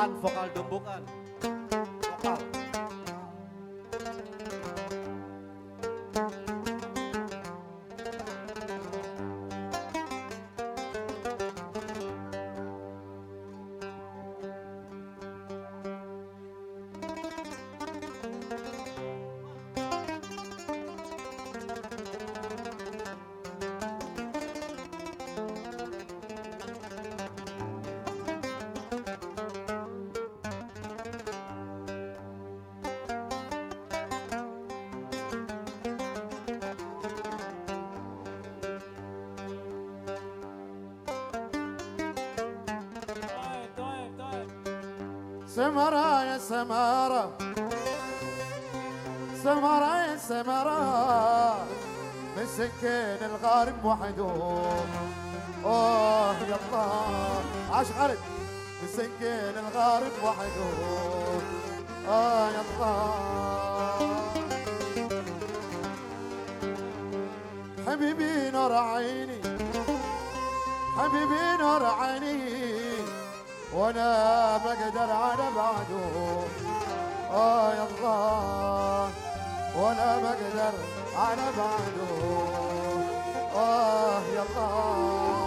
an vokal dumbukan سمرة يا سمرة. سمرة يا سمرة. مسكين الغارب وحدهم. أوه يا الله عاش خالد. مسكين الغارب وحدهم. آه يا الله حبيبي نور عيني. حبيبي نور عيني. وأنا ما أقدر على بعده آه يا الله وأنا ما أقدر على بعده آه يا الله.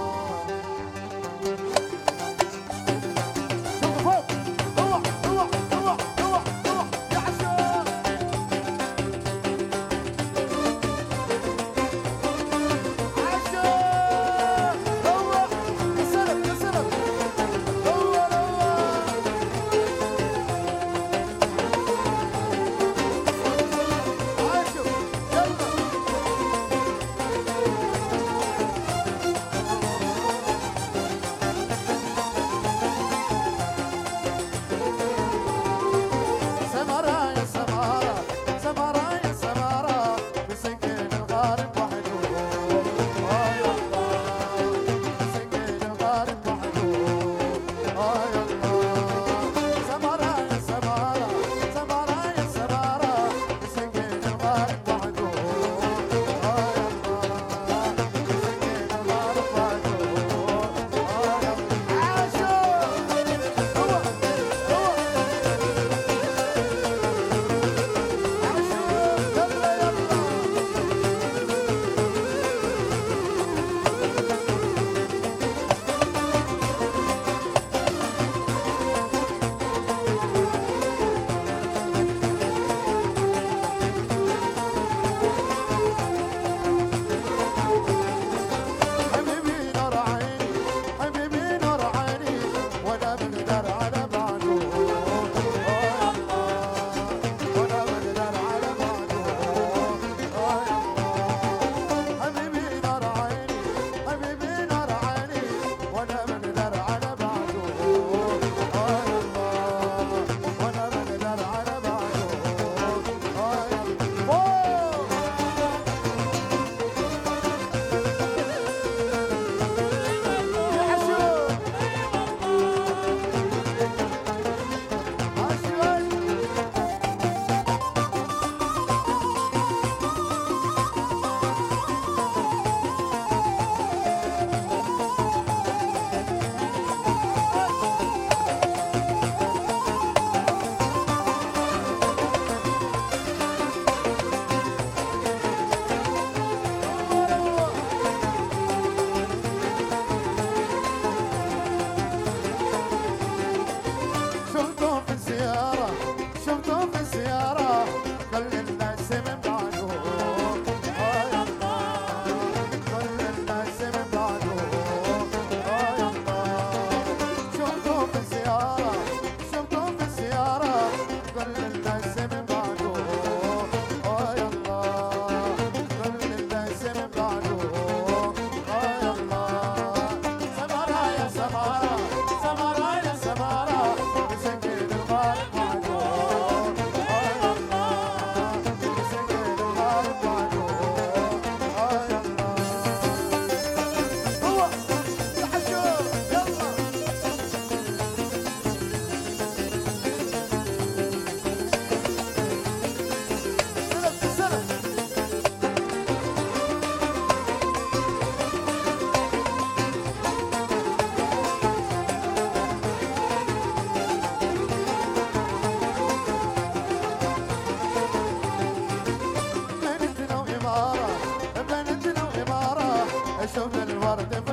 out of the